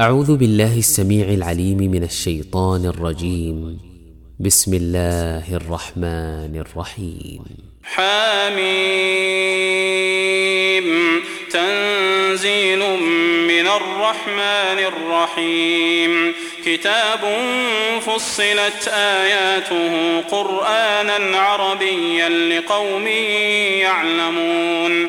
أعوذ بالله السميع العليم من الشيطان الرجيم. بسم الله الرحمن الرحيم. حميم. تنزيل من الرحمن الرحيم. كتاب فصلت آياته قرآنا عربيا لقوم يعلمون.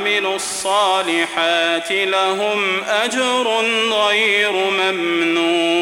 وعملوا الصالحات لهم أجر غير ممنون